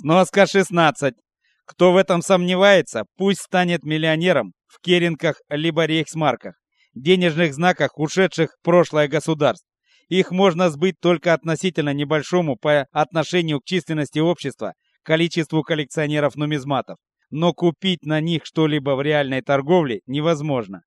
Сноска 16. Кто в этом сомневается, пусть станет миллионером в керенках либо рейхсмарках, денежных знаках ушедших в прошлое государств. Их можно сбыть только относительно небольшому по отношению к численности общества количеству коллекционеров нумизматов. Но купить на них что-либо в реальной торговле невозможно.